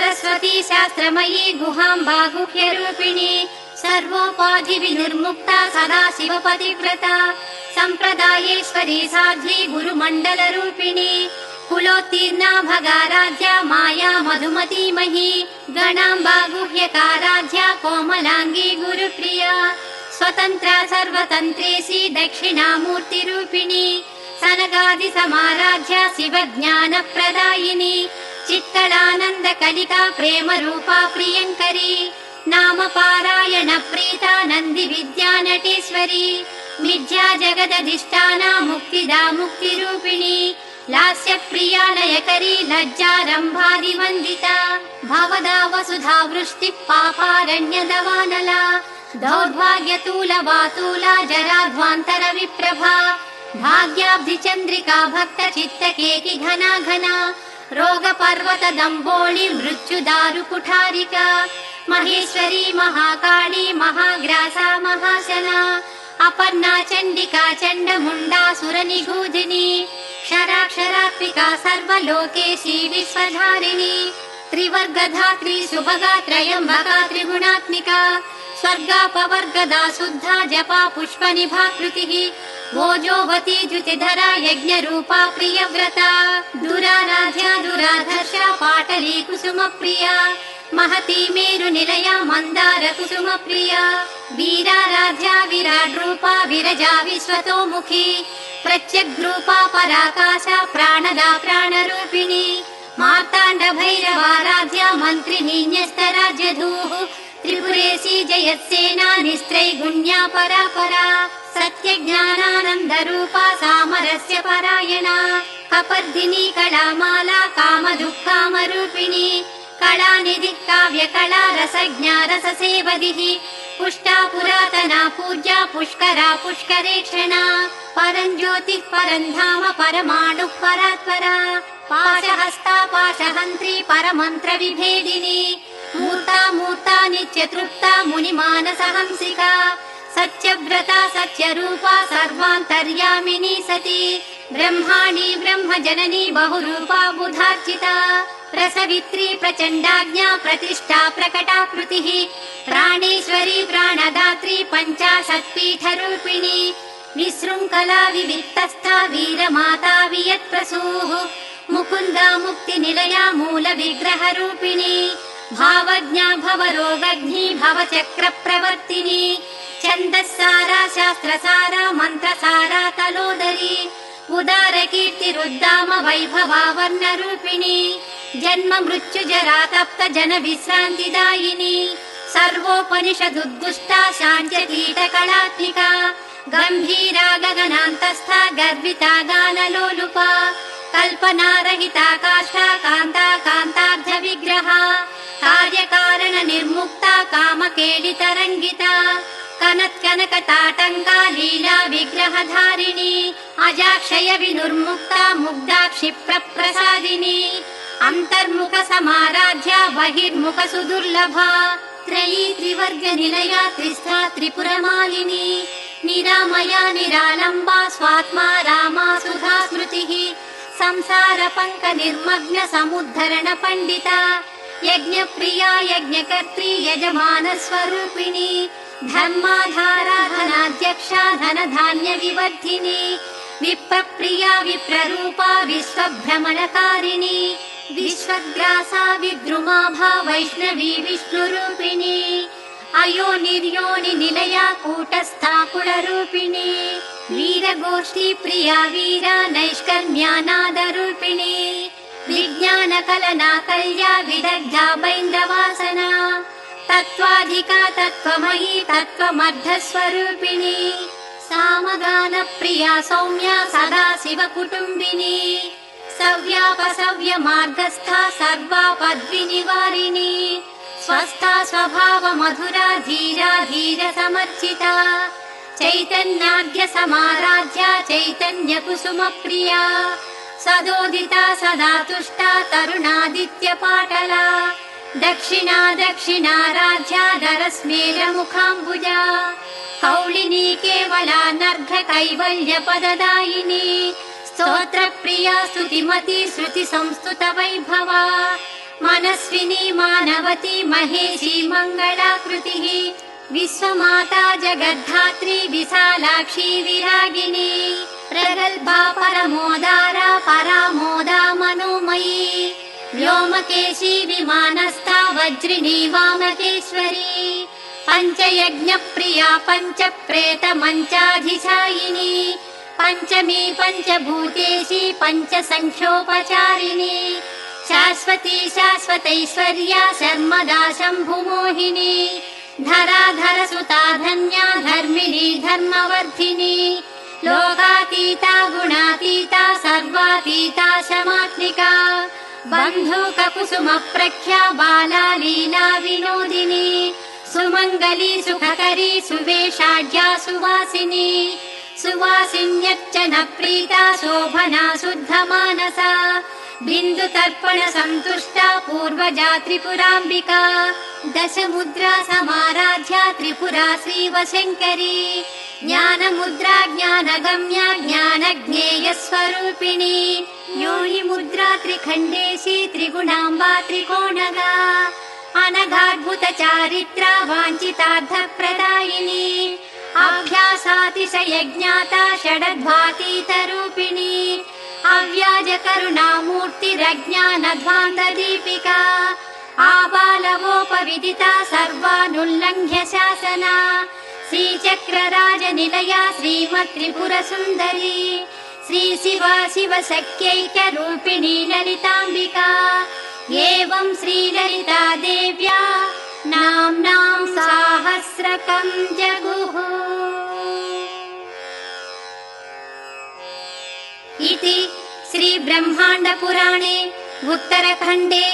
सरस्वती शास्त्रमयी गुहाम्बा गुह्यरूपिणी सर्वोपाधि विनिर्मुक्ता सदा शिवपतिव्रता सम्प्रदायेश्वरी साध्वी गुरुमण्डलरूपिणी कुलोत्तीर्णा भगाराध्या माया मधुमतीमही गणाम्बा गुह्यकाराध्या कोमलाङ्गी गुरुप्रिया स्वतन्त्रा सर्वतन्त्रेशी दक्षिणामूर्तिरूपिणी सनगादि समाराध्या शिवज्ञानप्रदायिनी चित्तलानन्द कलिका प्रेम रूपा प्रियङ्करी नाम पारायण प्रीता नन्दि विद्या नटेश्वरी मिथ्या जगदधिष्ठाना मुक्तिदा मुक्तिरूपिणी लास्य लयकरी लज्जारम्भादिवन्दिता भवदा वसुधा वृष्टिः पापारण्यदवानला दौर्भाग्यतूल वातूला विप्रभा भाग्याब्धि चन्द्रिका भक्त चित्त केकि घना घना रोग पर्वत दम्बोळि मृत्यु दारु कुठारिका महेश्वरी महाकाली महाग्रासा महाशना अपर्णा चण्डिका चण्ड मुण्डा सुर निगूधिनी क्षराक्षरात्मिका सर्वलोकेशी विश्वधारिणी त्रिवर्गधात्री सुभगा त्रयम्बका त्रिगुणात्मिका स्वर्गापवर्गदा शुद्धा जपा पुष्प यज्ञरूपा प्रियव्रता। दुराराध्या दुराधर्षा पाटली कुसुमप्रिया। महती मेरुनिलया मन्दार कुसुमप्रिया। वीराराध्या विराड् रूपा विरजा विश्वतोमुखी। प्रत्यग्रूपा पराकाशा प्राणदा प्राणरूपिणी। मार्ताण्ड भैरवाराध्या मन्त्रिणी न्यस्तराज्यधूः त्रिपुरेशी जयत्सेना निस्त्रैगुण्या परा परा सत्यज्ञानानन्दरूपा सामरस्य परायणा कपर्दिनी कलामाला कामदुःखामरूपिणी कलानिधिः काव्यकला रसज्ञा रससेवदिः पुष्टा पुरातना पूज्या पुष्करा पुष्करेक्षणा परम् ज्योतिः परम् धाम परमाणुः परात्परा पाशहस्ता पाशहन्त्री परमन्त्र विभेदिनी मूर्ता मूर्ता नित्यतृप्ता मुनिमानसहंसिका सत्यव्रता सत्यरूपा सर्वान्तर्यामिनी सती ब्रह्माणि ब्रह्म जननी बहुरूपा बुधार्चिता प्रसवित्री प्रचण्डाज्ञा प्रतिष्ठा प्रकटाकृतिः प्राणेश्वरी प्राणदात्री पञ्चाशत्पीठरूपिणी विशृङ्खला विविक्तस्था वीरमाता वियत्प्रसूः मुकुन्दा मुक्तिनिलया मूलविग्रहरूपिणी भावज्ञा भवरोगघ्नी भवचक्रप्रवर्तिनी छन्दःसारा शास्त्रसारा मन्त्रसारा तलोदरी उदार कीर्तिरुद्दाम वैभवा वर्णरूपिणी जन्म मृत्यु जरा तप्त जन विश्रान्तिदायिनी सर्वोपनिषदुद्दुष्टा शान्त्य कीटकलात्मिका गम्भीरा गगनान्तस्था गर्विता गानलोलुपा कल्पनारहिता काष्ठा कान्ता कान्तार्ध विग्रहा कार्यकारण निर्मुक्ता कामकेलितरङ्गिता कनत्कनकताटङ्का लीला विग्रहधारिणी अजाक्षय विनुर्मुक्ता मुग्धा क्षिप्रप्रसादिनी अन्तर्मुख समाराध्या बहिर्मुख सुदुर्लभा त्रयी त्रिवर्ग निलया त्रिस्था त्रिपुरमालिनी निरामया निरालम्बा स्वात्मा रामा सुधा स्मृतिः संसार पण्डिता यज्ञप्रिया यज्ञकर्त्री यजमान स्वरूपिणी धर्माधारा धनाध्यक्षा धन धान्य विवर्धिनी विप्रप्रिया विप्ररूपा विश्वभ्रमणकारिणी विश्वग्रासा विद्रुमाभा वैष्णवी विष्णुरूपिणी अयो निर्योनि निलया कूटस्था कुलरूपिणी वीरगोष्ठी प्रिया वीरा नैष्कर्म्यानादरूपिणी विज्ञानकलना कल्या विदग्धा बैन्दवासना तत्त्वाधिका तत्त्वमयी तत्त्वमर्धस्वरूपिणी सामगान प्रिया सौम्या सदा शिव कुटुम्बिनी सव्यापसव्य मार्गस्था सर्वा पद्विनिवारिणी स्वस्था स्वभाव मधुरा धीरा धीर समर्चिता चैतन्याद्य समाराध्या चैतन्य कुसुम प्रिया सदोदिता सदा तुष्टा तरुणादित्य पाटला दक्षिणा दक्षिणाराध्या दरस्मेर मुखाम्बुजा कौलिनी केवला नर्घ कैवल्य पददायिनी स्तोत्र प्रिया स्तुतिमती श्रुति संस्तुत वैभवा मनस्विनी मानवती महेशी मङ्गलाकृतिः विश्वमाता जगद्धात्री विशालाक्षी विरागिनी प्रगल्भा परमोदारा परामोदा मनोमयी व्योमकेशी विमानस्था वज्रिणी वामकेश्वरी पञ्चयज्ञप्रिया पञ्च प्रेत पञ्चमी पञ्चभूतेशी पञ्च सङ्ख्योपचारिणी शाश्वती शाश्वतैश्वर्या शर्मदा शम्भुमोहिनी धराधर सुता धन्या धर्मिणी धर्मवर्धिनी। लोकातीता गुणातीता सर्वातीता शमात्मिका। बन्धुककुसुम प्रख्या बाला लीला विनोदिनी। सुमङ्गली सुखकरी सुवेशाढ्या सुवासिनी। सुवासिन्यच्च न प्रीता शोभना शुद्धमानसा बिन्दुतर्पण सन्तुष्टा पूर्वजा त्रिपुराम्बिका दशमुद्रा समाराध्या त्रिपुरा श्रीवशङ्करी ज्ञानमुद्रा ज्ञानगम्या ज्ञानज्ञेयस्वरूपिणी योनिमुद्रा त्रिखण्डेशी त्रिगुणाम्बा त्रिकोणगा अनघाद्भुत चारित्रा वाञ्छितार्थप्रदायिनी अभ्यासातिशयज्ञाता षडध्वातीतरूपिणी अव्याज करुणामूर्तिरज्ञानध्वान्तदीपिका आबालवोपविदिता सर्वानुल्लङ्घ्य शासना श्रीचक्रराजनिलया श्रीमत्त्रिपुरसुन्दरी श्री शिवा सख्यैकरूपिणी ललिताम्बिका एवं श्रीललिता देव्या नाम्नां साहस्रकम् जगुः इति श्रीब्रह्माण्डपुराणे उत्तरखण्डे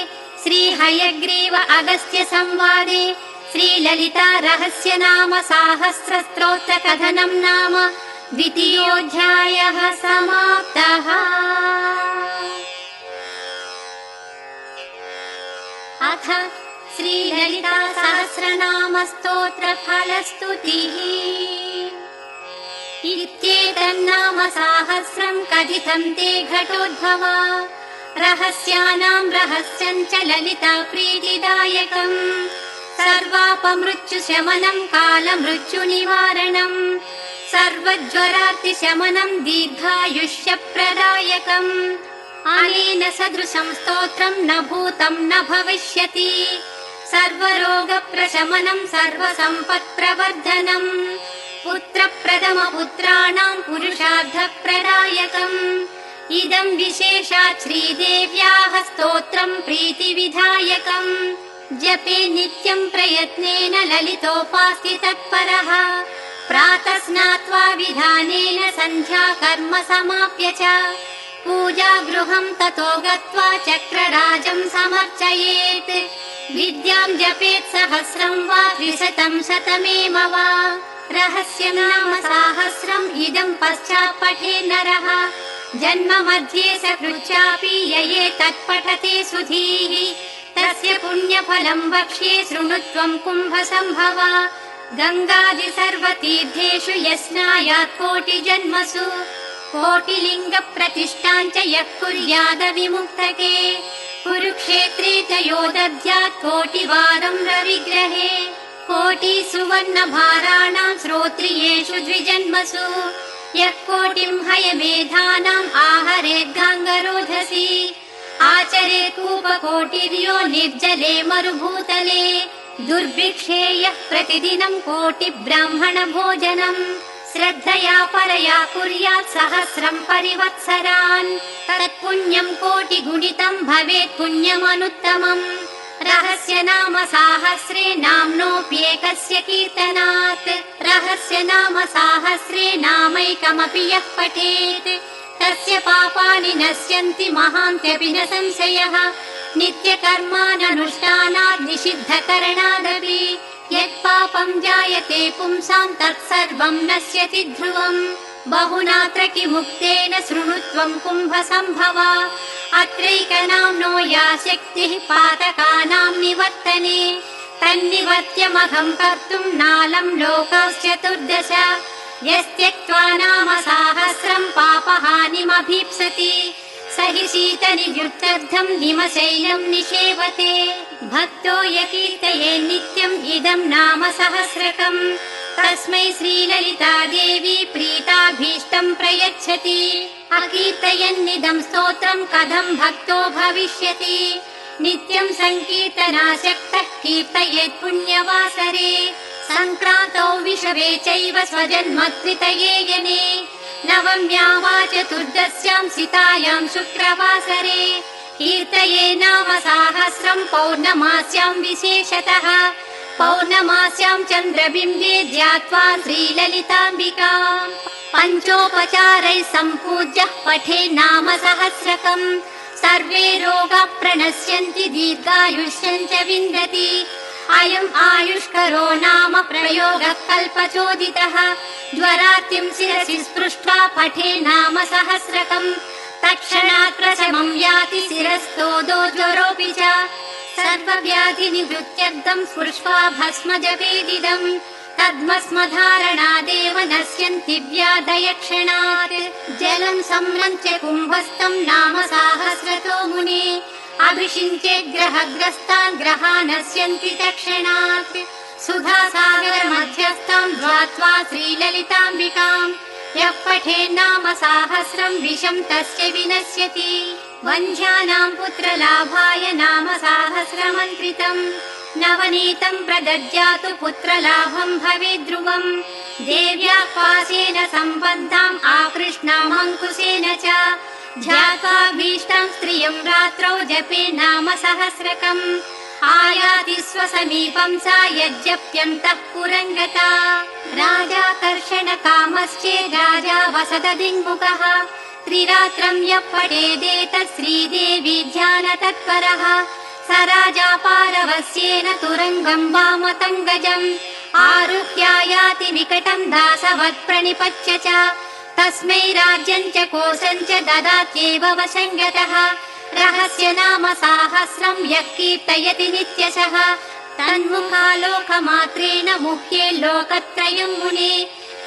श्रीहयग्रीव अगस्त्य संवादे द्वितीयोऽध्यायः समाप्तः। अथ श्रीललिता सहस्रनाम स्तोत्रफलस्तुतिः इत्येतन्नाम साहस्रम् कथितम् ते घटोद्भवा। रहस्यानाम् रहस्यम् च ललिता प्रीतिदायकम्। सर्वापमृत्युशमनम् कालमृत्युनिवारणम्। सर्वज्वरार्तिशमनम् दीर्घायुष्यप्रदायकम्। अनेन सदृशम् स्तोत्रम् न भूतम् न भविष्यति। सर्वरोगप्रशमनम् सर्वसम्पत्प्रवर्धनम् पुत्रप्रथमपुत्राणाम् पुरुषार्थप्रदायकम्। इदम् विशेषात् श्रीदेव्याः स्तोत्रम् प्रीतिविधायकम्। जपे नित्यम् प्रयत्नेन ललितोपास्ति तत्परः। प्रातः स्नात्वा विधानेन सन्ध्या कर्म समाप्य च। पूजा गृहम् ततो गत्वा चक्रराजम् समर्चयेत्। विद्याम् जपेत् सहस्रम् वा द्विशतम् शतमेव वा रहस्य नाम साहस्रम् इदम् पश्चात् पठे नरः। जन्म मध्ये सकृच्चापि यये तत्पठते सुधीः। तस्य पुण्यफलम् वक्ष्ये शृणुत्वम् कुम्भसम्भव। गङ्गादि सर्वतीर्थेषु यस्नायात् कोटिजन्मसु। कोटिलिङ्गप्रतिष्ठाम् च यः कुर्याद विमुक्तके कुरुक्षेत्रे च यो दद्यात् कोटिवारम् रविग्रहे कोटि सुवर्णभाराणाम् श्रोत्रियेषु द्विजन्मसु। यः कोटिम् हयमेधानाम् आहरेद्गाङ्गरोधसि आचरे कूपकोटिर्यो निर्जले मरुभूतले। दुर्भिक्षे यः प्रतिदिनम् कोटि ब्राह्मण भोजनम् श्रद्धया परया कुर्यात् सहस्रम् परिवत्सरान्। तत्पुण्यम् कोटिगुणितम् भवेत् पुण्यमनुत्तमम् रहस्य नाम साहस्रे नाम्नोऽप्येकस्य कीर्तनात्। रहस्य नाम साहस्रे नामैकमपि यः पठेत्। तस्य पापानि नश्यन्ति महान्त्यपि न संशयः। नित्यकर्माननुष्ठानात् निषिद्धकरणादपि। यत्पापम् जायते पुंसाम् तत्सर्वम् नश्यति ध्रुवम्। बहुनात्र किमुक्तेन शृणुत्वम् कुम्भसम्भव अत्रैकनाम्नो या शक्तिः पातकानाम् निवर्तने तन्निवर्त्यमघम् कर्तुम् नालम् लोकश्चतुर्दश। यस्त्यक्त्वा नाम साहस्रम् पापहानिमभीप्सति स हि शीतनिवृत्तर्थम् निमशैलम् निषेवते। भक्तो यकीर्तये नित्यम् इदम् नाम सहस्रकम्। तस्मै श्रीललिता देवी प्रीताभीष्टम् प्रयच्छति। अकीर्तयन्निदम् स्तोत्रम् कथम् भक्तो भविष्यति। नित्यम् सङ्कीर्तनाशक्तः कीर्तयेत् पुण्यवासरे। सङ्क्रान्तौ विषवे चैव स्वजन्मत्रितये यने। नवम्या वा चतुर्दश्याम् सितायाम् शुक्रवासरे। कीर्तये नाम साहस्रम् पौर्णमास्याम् विशेषतः। पौर्णमास्याम् चन्द्रबिम्बे ध्यात्वा श्रीललिताम्बिका पञ्चोपचारैः सम्पूज्यः पठे नाम सहस्रकम्। सर्वे रोगाः प्रणश्यन्ति दीर्घायुष्यम् च विन्दति। अयम् आयुष्करो नाम प्रयोगः कल्पचोदितः ज्वरातिम् शिरसि स्पृष्ट्वा पठे नाम सहस्रकम्। तत्क्षणात् प्रशमम् याति शिरस्तोदो ज्वरोऽपि च। सर्वव्याधिनिवृत्त्यर्थम् स्पृष्ट्वा भस्म जपेदिदम् तद्मस्मधारणादेव नश्यन्ति व्याधयक्षणात् जलम् संरञ्च्य कुम्भस्तम् नाम साहस्रतो मुने। अभिषिञ्चे ग्रहग्रस्तान् ग्रहा नश्यन्ति तक्षणात् सुधा सागर मध्यस्थम् द्वात्वा श्रीललिताम्बिकाम्। यः पठे नाम साहस्रम् विषम् तस्य विनश्यति। वन्ध्यानाम् पुत्रलाभाय नाम साहस्रमन्त्रितम् नवनीतम् प्रदज्जातु पुत्रलाभम् ध्रुवम् देव्या पासेन सम्बद्धाम् आकृष्णामङ्कुशेन च। ध्यात्वाभीष्टम् स्त्रियम् रात्रौ जपे नाम सहस्रकम्। आयाति स्वसमीपम् सा यज्जप्यन्तः पुरङ्गता। राजाकर्षण कामश्चेद् राजा वसददिङ्मुखः। त्रिरात्रम् यः पठेदेतत् श्रीदेवी ध्यान तत्परः स राजा पारवस्येन तुरङ्गम् वामतङ्गजम्। आरुह्यायाति विकटम् दासवत् प्रणिपच्य च तस्मै राज्यम् च कोशम् च ददात्येव वशङ्गतः रहस्य नाम साहस्रम् यः कीर्तयति नित्यशः। तन्मुखालोकमात्रेण मुह्ये लोकत्रयम् मुने।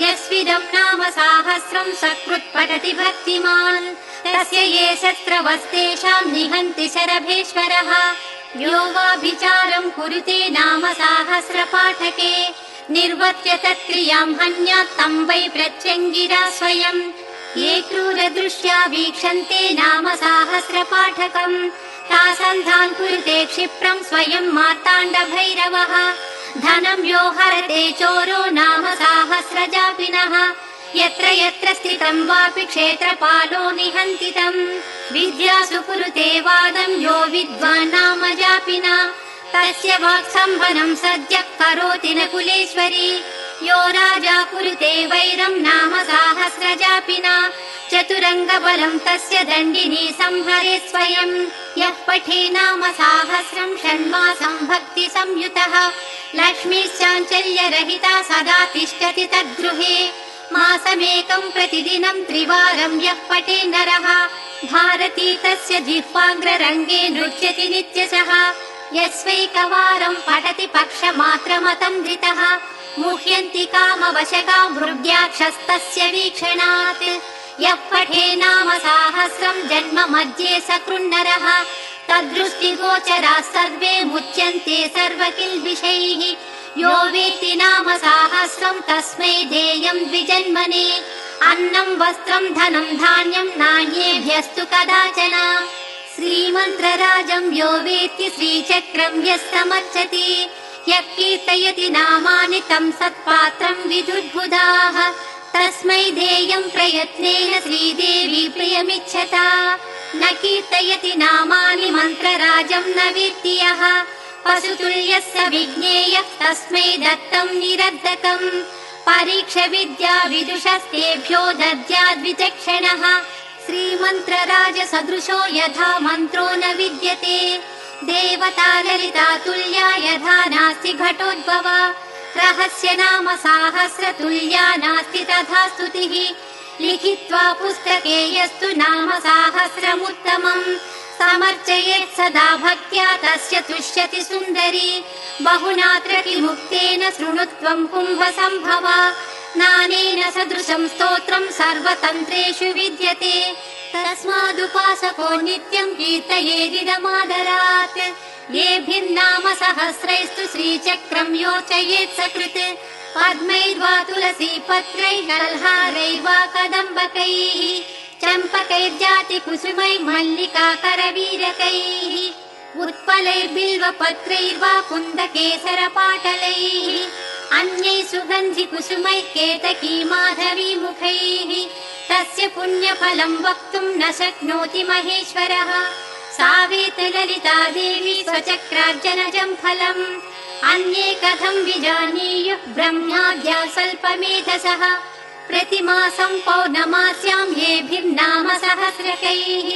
यस्विदम् नाम साहस्रम् सकृत् पठति भक्तिमान्। तस्य ये शस्त्रवस्तेषाम् निहन्ति शरभेश्वरः यो वाभिचारम् कुरुते नाम साहस्रपाठके निर्वत्य तत्क्रियाम् हन्यात् तम् वै प्रत्यङ्गिरा स्वयम् ये क्रूरदृश्या वीक्षन्ते नाम साहस्रपाठकम् तासन्धान् कुरुते क्षिप्रम् स्वयम् मार्ताण्डभैरवः धनम् यो हरते चोरो यत्र यत्र स्थितम् वापि क्षेत्रपालो निहन्तितम् विद्यासु कुरुते वादम् यो विद्वान् तस्य वाक्सम्भनम् सद्यः करोति न कुलेश्वरी। यो राजा कुरुते वैरम् नाम साहस्रजापिना चतुरङ्गबलम् तस्य दण्डिनी संहरे स्वयम् यः पठे नाम साहस्रम् षण्मासम् भक्ति संयुतः। लक्ष्मीश्चाञ्चल्यरहिता सदा तिष्ठति तद्गृहे मासमेकम् प्रतिदिनम् त्रिवारम् यः पठे नरः भारती तस्य जिह्वाग्ररङ्गे नृत्यति नित्यशः। यस्वैकवारम् पठति पक्षमात्रमतम् धृतः। मुह्यन्ति कामवशका मृग्याक्षस्तस्य वीक्षणात्। यः पठे नाम साहस्रम् जन्म मध्ये सकृन्नरः। तद्दृष्टिगोचराः सर्वे मुच्यन्ते सर्वकिल्बिषैः यो वेत्ति नाम साहस्रम् तस्मै देयम् द्विजन्मने अन्नम् वस्त्रम् धनम् धान्यम् नान्येभ्यस्तु कदाचन। श्रीमन्त्रराजम् यो वेत्ति श्रीचक्रम् यः समर्चति यः कीर्तयति नामानि तम् सत्पात्रम् विदुर्बुधाः। तस्मै देयम् प्रयत्नेन श्रीदेवी प्रियमिच्छता। न कीर्तयति नामानि मन्त्रराजम् न पशुतुल्यस्य विज्ञेयः तस्मै दत्तम् निरर्धकम् परीक्ष विद्या विदुषस्तेभ्यो दद्याद्विचक्षणः श्रीमन्त्रराज सदृशो यथा मन्त्रो न विद्यते। देवता ललिता तुल्या यथा नास्ति घटोद्भव। रहस्य नाम साहस्र तुल्या नास्ति तथा स्तुतिः। लिखित्वा पुस्तके यस्तु नाम साहस्रमुत्तमम् समर्चयेत् सदा भक्त्या तस्य तुष्यति सुन्दरी। बहुनात्र किमुक्तेन शृणुत्वम् कुम्भ सम्भव नानेन सदृशम् स्तोत्रम् सर्वतन्त्रेषु विद्यते। तस्मादुपासको नित्यम् कीर्तयेदिदमादरात्। येभिर्नाम सहस्रैस्तु श्रीचक्रम् योचयेत् सकृत्। पद्मैर्वा तुलसी पत्रैः कल्हारैर्वा कदम्बकैः चम्पकैर्जाति कुसुमै मल्लिका करवीरकैः उत्पलैर्बिल्वपत्रैर्वा कुन्दकेसरपाटलैः अन्यैः सुगन्धि कुसुमै केतकी माधवी मुखैः तस्य पुण्यफलम् वक्तुम् न शक्नोति महेश्वरः। सावेत ललिता देवी स्वचक्रार्जनजम् फलम्। अन्ये कथम् विजानीयुः ब्रह्माद्या स्वल्पमेधसः प्रतिमासम् पौर्णमास्याम् येभिर्नाम सहस्रकैः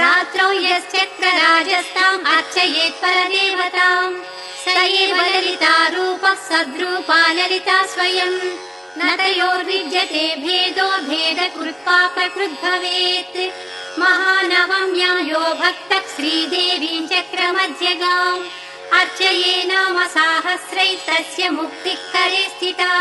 रात्रौ यश्चक्रराजस्ताम् अर्चयेत् परदेवताम्। स एव ललिता रूपः सद्रूपा ललिता स्वयम् न तयोर्विद्यते भेदो भेद कृत्वा महानवम्या यो भक्तः श्रीदेवीम् चक्रमध्यगाम्। अर्चये नाम साहस्रैस्तस्य मुक्तिः करे स्थिता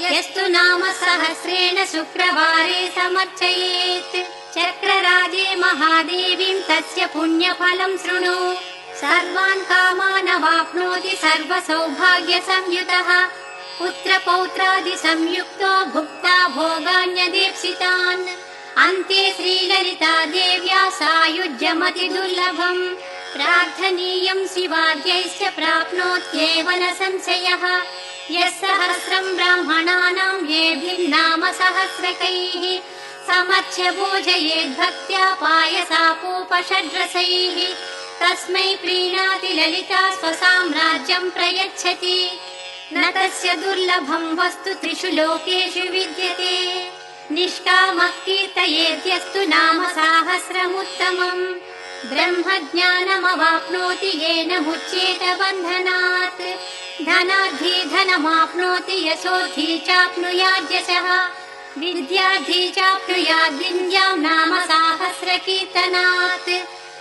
यस्तु नाम सहस्रेण शुक्रवारे समर्चयेत्। चक्रराजे महादेवीम् तस्य पुण्यफलम् शृणु। सर्वान् कामानवाप्नोति सर्वसौभाग्यसंयुतः। पुत्रपौत्रादि संयुक्तो भुक्ता भोगान्यदीप्सितान्। अन्ते श्रीललिता देव्या सायुज्यमति दुर्लभम् प्रार्थनीयम् शिवाद्यैश्च प्राप्नोत्येव न संशयः यः सहस्रम् ब्राह्मणानाम् येभिर्नाम सहस्रकैः समर्च्य भोजयेद्भक्त्या पायसापोपषड्रसैः तस्मै प्रीणाति ललिता स्वसाम्राज्यम् प्रयच्छति। न तस्य दुर्लभम् वस्तु त्रिषु लोकेषु विद्यते। निष्कामः कीर्तयेद्यस्तु नाम साहस्रमुत्तमम्। ब्रह्मज्ञानमवाप्नोति येन मुच्येत बन्धनात् धनार्थी धनमाप्नोति यशोऽधी चाप्नुयाद्यशः। विद्यार्थी चाप्नुयाद्विन्द्याम् नाम साहस्रकीर्तनात्।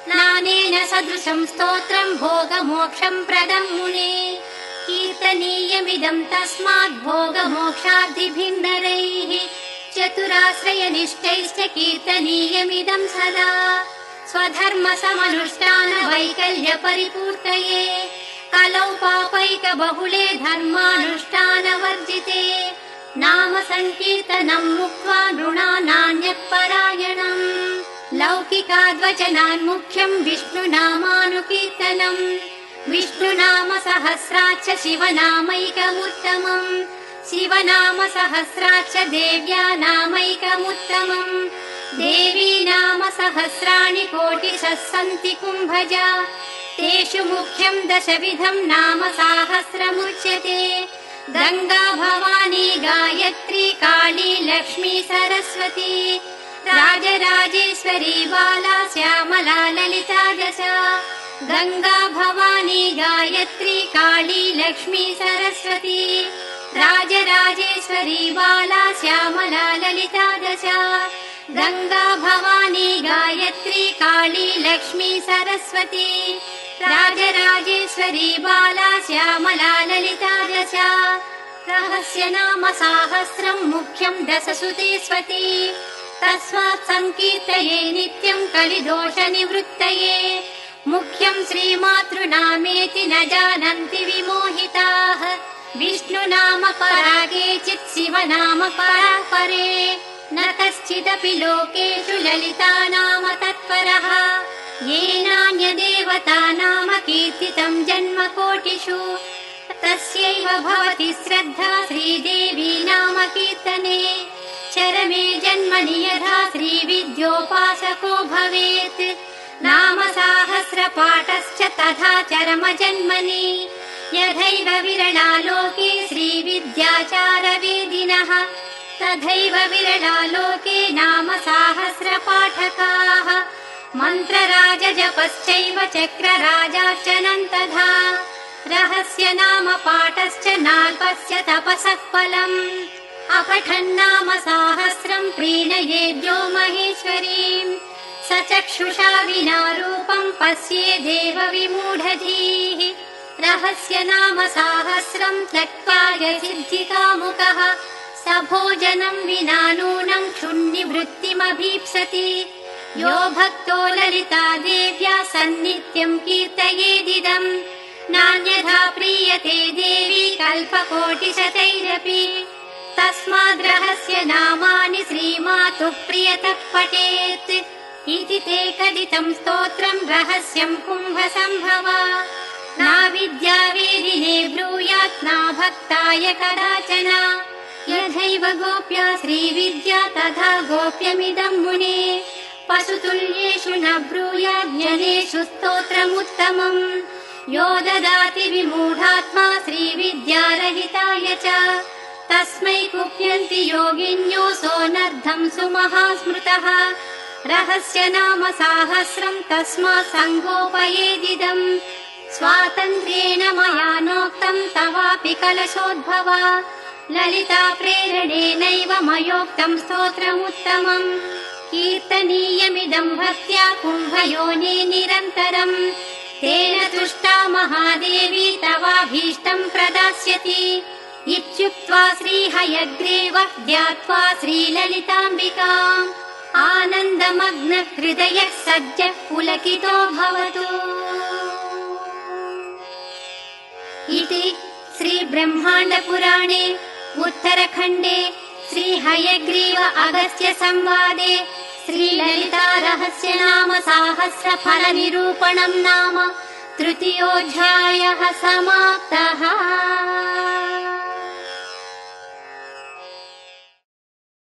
नानेन सदृशम् स्तोत्रम् भोगमोक्षम् प्रदम् मुने। कीर्तनीयमिदम् तस्मात् भोगमोक्षादिभिन्दरैः चतुराश्रयनिष्ठैश्च कीर्तनीयमिदम् सदा। स्वधर्म समनुष्ठान वैकल्य परिपूर्तये कलौ पापैक बहुले धर्मानुष्ठानवर्जिते। नाम सङ्कीर्तनम् मुक्त्वा नृणानान्यत्परायणम् लौकिकाद्वचनान् मुख्यम् विष्णुनामानुकीर्तनम्। विष्णुनाम सहस्राच्च शिवनामैकमुत्तमम्। शिवनाम सहस्राच्च देव्या नामैकमुत्तमम् देवी नाम सहस्राणि कोटिशः सन्ति कुम्भजा तेषु मुख्यम् दशविधम् नाम साहस्रमुच्यते। गङ्गा भवानी गायत्री काली लक्ष्मी सरस्वती। राजराजेश्वरी बाला श्यामला ललिता दश। गङ्गा भवानी गायत्री काली लक्ष्मी सरस्वती। राजराजेश्वरी बाला श्यामला ललिता दश। गङ्गा भवानी गायत्री काली लक्ष्मी सरस्वती राजराजेश्वरी बाला श्यामला ललिता दश। रहस्य नाम साहस्रम् मुख्यम् दशसुते स्वती तस्मात् सङ्कीर्तये नित्यम् कलिदोषनिवृत्तये। मुख्यम् श्रीमातृनामेति न जानन्ति विमोहिताः। विष्णुनाम परा केचित् शिवनाम परा परे न कश्चिदपि लोकेषु ललिता नाम तत्परः येनान्यदेवता नाम कीर्तितम् जन्म कोटिषु तस्यैव भवति श्रद्धा श्रीदेवी नाम कीर्तने। चरमे जन्मनि यथा श्रीविद्योपासको भवेत्। नाम साहस्रपाठश्च तथा चरम जन्मनि। यथैव विरला लोके श्रीविद्याचारवेदिनः तथैव विरला लोके नाम साहस्रपाठकाः मन्त्रराजजपश्चैव चक्रराजार्चनम् तथा रहस्य नाम पाठश्च नाल्पस्य तपसः फलम्। अपठन्नाम साहस्रम् प्रीणयेद्यो महेश्वरीम्। स चक्षुषा विना रूपम् पश्ये देव विमूढधीः रहस्य नाम साहस्रम् त्यक्त्वा यसिद्धिकामुकः। स भोजनम् विना नूनम् क्षुन्निवृत्तिमभीप्सति यो भक्तो ललिता देव्या सन्नित्यम् कीर्तयेदिदम्। नान्यथा प्रीयते देवी कल्पकोटिशतैरपि। तस्माद्रहस्य नामानि श्रीमातुः प्रियतः पठेत्। इति ते कथितम् स्तोत्रम् रहस्यम् कुम्भसम्भव। नाविद्यावेदिने ब्रूयात् ना भक्ताय कदाचन। यथैव गोप्या श्रीविद्या तथा गोप्यमिदम् मुने पशुतुल्येषु न ब्रूयाज्ञनेषु स्तोत्रमुत्तमम्। यो ददाति विमूढात्मा श्रीविद्यारहिताय च। तस्मै कुप्यन्ति योगिन्योऽसोऽनर्धम् सुमहास्मृतः। रहस्य नाम साहस्रम् तस्मात् सङ्गोपयेदिदम्। स्वातन्त्र्येण मया नोक्तम् तवापि कलशोद्भवा। ललिता प्रेरणेनैव मयोक्तम् स्तोत्रमुत्तमम् कीर्तनीयमिदम् भक्त्या कुम्भयोने निरन्तरम् तेन तुष्टा महादेवी तवाभीष्टम् प्रदास्यति। इत्युक्त्वा श्रीहयग्रीव ध्यात्वा श्रीललिताम्बिकाम्। आनन्दमग्न हृदयः सज्जः पुलकितो भवतु। इति श्रीब्रह्माण्डपुराणे उत्तरखण्डे श्रीहयग्रीव अगस्त्य संवादे श्रीललिता रहस्य नाम साहस्र फलनिरूपणम् नाम तृतीयोऽध्यायः समाप्तः